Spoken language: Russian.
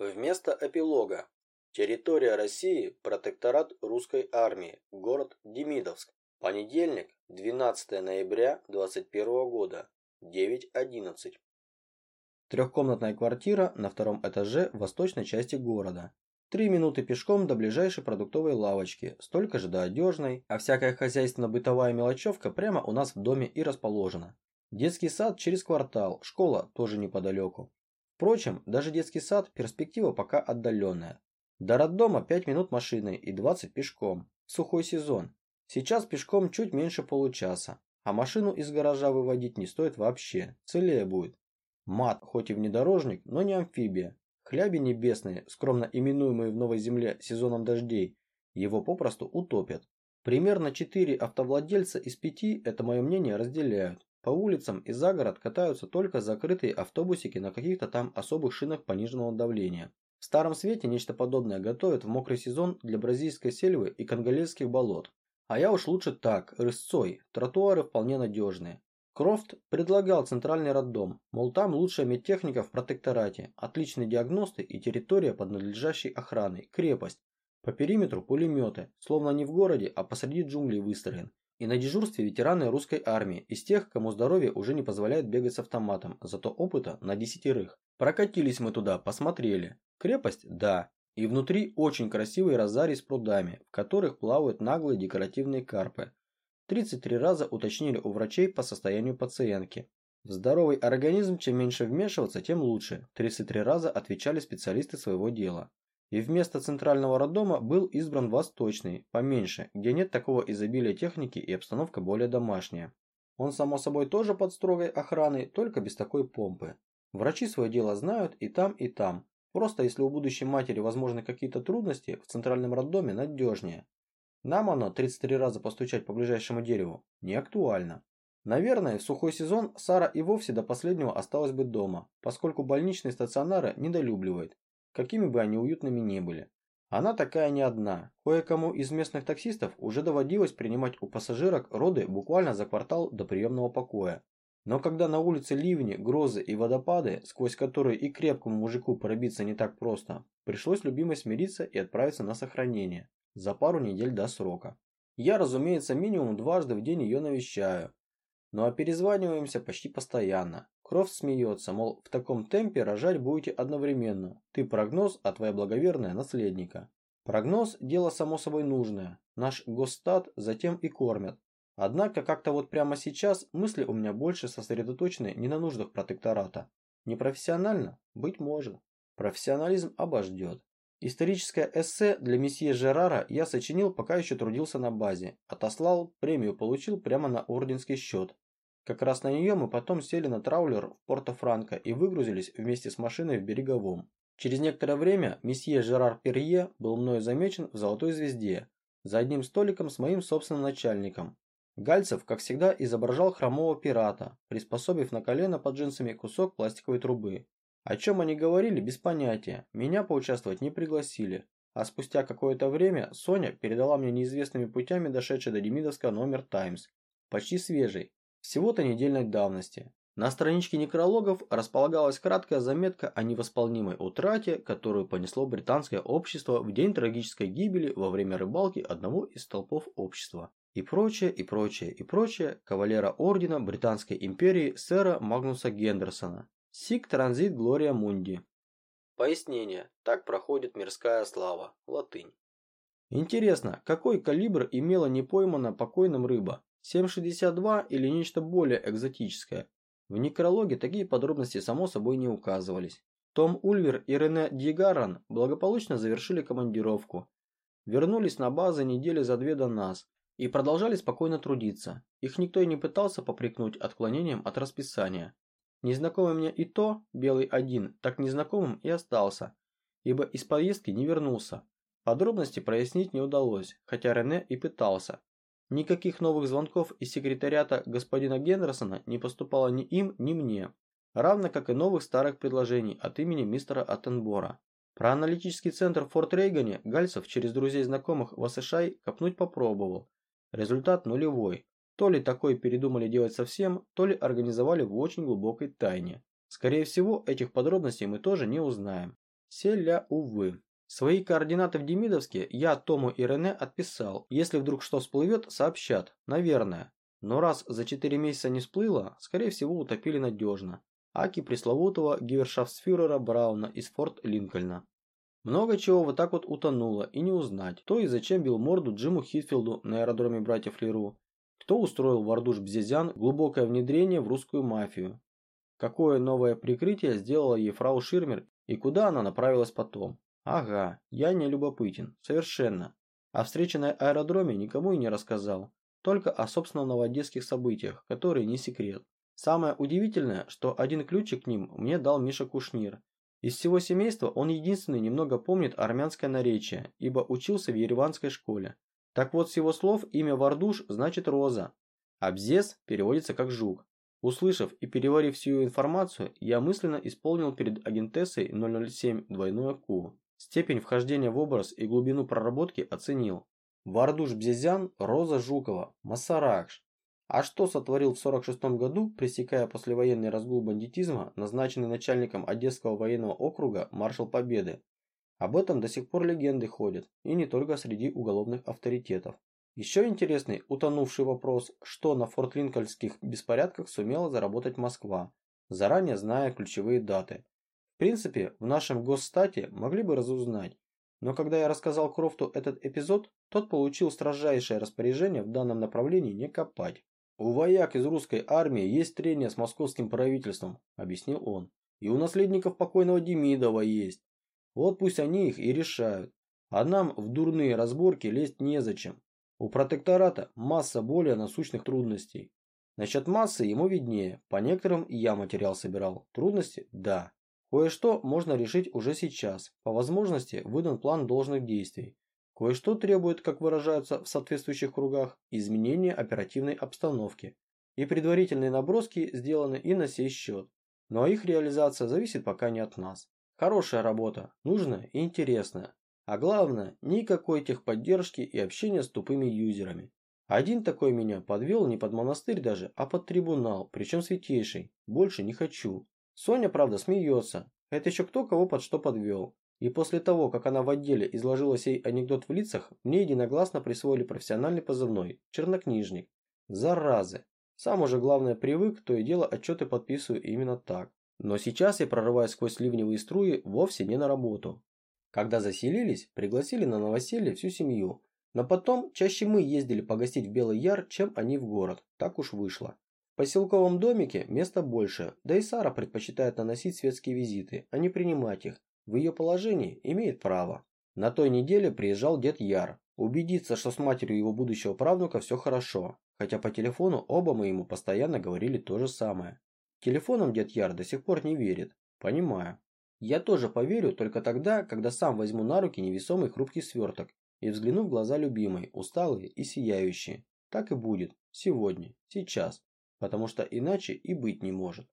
Вместо эпилога. Территория России, протекторат русской армии, город Демидовск. Понедельник, 12 ноября 21 года, 9.11. Трехкомнатная квартира на втором этаже в восточной части города. Три минуты пешком до ближайшей продуктовой лавочки, столько же до одежной, а всякая хозяйственно-бытовая мелочевка прямо у нас в доме и расположена. Детский сад через квартал, школа тоже неподалеку. Впрочем, даже детский сад – перспектива пока отдаленная. До роддома 5 минут машиной и 20 пешком. Сухой сезон. Сейчас пешком чуть меньше получаса, а машину из гаража выводить не стоит вообще, целее будет. Мат, хоть и внедорожник, но не амфибия, Хляби небесные, скромно именуемые в Новой Земле сезоном дождей, его попросту утопят. Примерно 4 автовладельца из 5 это мое мнение разделяют. По улицам и за город катаются только закрытые автобусики на каких-то там особых шинах пониженного давления. В Старом Свете нечто подобное готовят в мокрый сезон для бразильской сельвы и конголезских болот. А я уж лучше так, рысцой, тротуары вполне надежные. Крофт предлагал центральный роддом, мол там лучшая медтехника в протекторате, отличные диагносты и территория под надлежащей охраной, крепость. По периметру пулеметы, словно не в городе, а посреди джунглей выстроен. И на дежурстве ветераны русской армии, из тех, кому здоровье уже не позволяет бегать с автоматом, зато опыта на десятерых. Прокатились мы туда, посмотрели. Крепость? Да. И внутри очень красивый розарий с прудами, в которых плавают наглые декоративные карпы. 33 раза уточнили у врачей по состоянию пациентки. В здоровый организм чем меньше вмешиваться, тем лучше. 33 раза отвечали специалисты своего дела. И вместо центрального роддома был избран восточный, поменьше, где нет такого изобилия техники и обстановка более домашняя. Он, само собой, тоже под строгой охраной, только без такой помпы. Врачи свое дело знают и там, и там. Просто если у будущей матери возможны какие-то трудности, в центральном роддоме надежнее. Нам оно 33 раза постучать по ближайшему дереву не актуально. Наверное, в сухой сезон Сара и вовсе до последнего осталась бы дома, поскольку больничные стационары недолюбливает, какими бы они уютными ни были. Она такая не одна. Кое-кому из местных таксистов уже доводилось принимать у пассажирок роды буквально за квартал до приемного покоя. Но когда на улице ливни, грозы и водопады, сквозь которые и крепкому мужику пробиться не так просто, пришлось любимой смириться и отправиться на сохранение за пару недель до срока. Я, разумеется, минимум дважды в день ее навещаю. Ну а перезваниваемся почти постоянно. Крофт смеется, мол, в таком темпе рожать будете одновременно. Ты прогноз, а твоя благоверная наследника. Прогноз – дело само собой нужное. Наш госстат затем и кормят. Однако как-то вот прямо сейчас мысли у меня больше сосредоточены не на нуждах протектората. Непрофессионально? Быть может. Профессионализм обождет. Историческое эссе для месье Жерара я сочинил, пока еще трудился на базе. Отослал, премию получил прямо на орденский счет. Как раз на нее мы потом сели на траулер в Порто-Франко и выгрузились вместе с машиной в Береговом. Через некоторое время месье Жерар Перье был мною замечен в «Золотой звезде» за одним столиком с моим собственным начальником. Гальцев, как всегда, изображал хромого пирата, приспособив на колено под джинсами кусок пластиковой трубы. О чем они говорили, без понятия. Меня поучаствовать не пригласили. А спустя какое-то время Соня передала мне неизвестными путями дошедший до Демидовска номер «Таймс». Почти свежий. Всего-то недельной давности. На страничке некрологов располагалась краткая заметка о невосполнимой утрате, которую понесло британское общество в день трагической гибели во время рыбалки одного из столпов общества. И прочее, и прочее, и прочее кавалера ордена Британской империи сэра Магнуса Гендерсона, Сик транзит Глория Мунди. Пояснение. Так проходит мирская слава. Латынь. Интересно, какой калибр имела не поймана покойным рыба? 7,62 или нечто более экзотическое? В некрологе такие подробности само собой не указывались. Том Ульвер и Рене Дьегаран благополучно завершили командировку. Вернулись на базы недели за две до нас и продолжали спокойно трудиться. Их никто и не пытался попрекнуть отклонением от расписания. Незнакомый мне и то, белый один, так незнакомым и остался, ибо из поездки не вернулся. Подробности прояснить не удалось, хотя Рене и пытался. Никаких новых звонков из секретариата господина Гендерсона не поступало ни им, ни мне, равно как и новых старых предложений от имени мистера Аттенбора. Про аналитический центр в Форт Рейгане Гальцев через друзей знакомых в США копнуть попробовал. Результат нулевой. То ли такое передумали делать совсем, то ли организовали в очень глубокой тайне. Скорее всего, этих подробностей мы тоже не узнаем. Селя, увы. Свои координаты в Демидовске я Тому и Рене отписал. Если вдруг что всплывет, сообщат. Наверное. Но раз за 4 месяца не всплыло, скорее всего утопили надежно. Аки пресловутого гивершафтсфюрера Брауна из Форт Линкольна. Много чего вот так вот утонуло и не узнать, кто и зачем бил морду Джиму Хитфилду на аэродроме братьев Леру, кто устроил Вардуш Бзезян глубокое внедрение в русскую мафию, какое новое прикрытие сделала ей фрау Ширмер и куда она направилась потом. Ага, я не любопытен, совершенно. О встрече на аэродроме никому и не рассказал, только о собственно новодетских событиях, которые не секрет. Самое удивительное, что один ключик к ним мне дал Миша Кушнир. Из всего семейства он единственный немного помнит армянское наречие, ибо учился в ереванской школе. Так вот, с его слов имя Вардуш значит «роза», а «бзес» переводится как «жук». Услышав и переварив всю информацию, я мысленно исполнил перед агентессой 007 двойное Q. Степень вхождения в образ и глубину проработки оценил. Вардуш Бзезян, Роза Жукова, Масаракш. А что сотворил в 46 году, пресекая послевоенный разгул бандитизма, назначенный начальником Одесского военного округа маршал Победы? Об этом до сих пор легенды ходят, и не только среди уголовных авторитетов. Еще интересный утонувший вопрос, что на фортлинкольских беспорядках сумела заработать Москва, заранее зная ключевые даты. Принципе, в нашем госстате могли бы разузнать, но когда я рассказал Крофту этот эпизод, тот получил строжайшее распоряжение в данном направлении не копать. «У вояк из русской армии есть трение с московским правительством», – объяснил он. «И у наследников покойного Демидова есть. Вот пусть они их и решают. А нам в дурные разборки лезть незачем. У протектората масса более насущных трудностей. Насчет массы ему виднее. По некоторым я материал собирал. Трудности – да. Кое-что можно решить уже сейчас. По возможности выдан план должных действий. Кое-что требует, как выражаются в соответствующих кругах, изменения оперативной обстановки. И предварительные наброски сделаны и на сей счет. Но их реализация зависит пока не от нас. Хорошая работа, нужная и интересная. А главное, никакой техподдержки и общения с тупыми юзерами. Один такой меня подвел не под монастырь даже, а под трибунал, причем святейший. Больше не хочу. Соня, правда, смеется. Это еще кто кого под что подвел. И после того, как она в отделе изложила сей анекдот в лицах, мне единогласно присвоили профессиональный позывной – чернокнижник. Заразы. Сам уже главное привык, то и дело отчеты подписываю именно так. Но сейчас я прорываюсь сквозь ливневые струи вовсе не на работу. Когда заселились, пригласили на новоселье всю семью. Но потом чаще мы ездили погостить в Белый Яр, чем они в город. Так уж вышло. Поселковом домике места больше, да и Сара предпочитает наносить светские визиты, а не принимать их. В ее положении имеет право. На той неделе приезжал дед Яр. Убедиться, что с матерью его будущего правнука все хорошо. Хотя по телефону оба мы ему постоянно говорили то же самое. Телефоном дед Яр до сих пор не верит. Понимаю. Я тоже поверю только тогда, когда сам возьму на руки невесомый хрупкий сверток и взгляну в глаза любимой, усталые и сияющие. Так и будет. Сегодня. Сейчас. Потому что иначе и быть не может.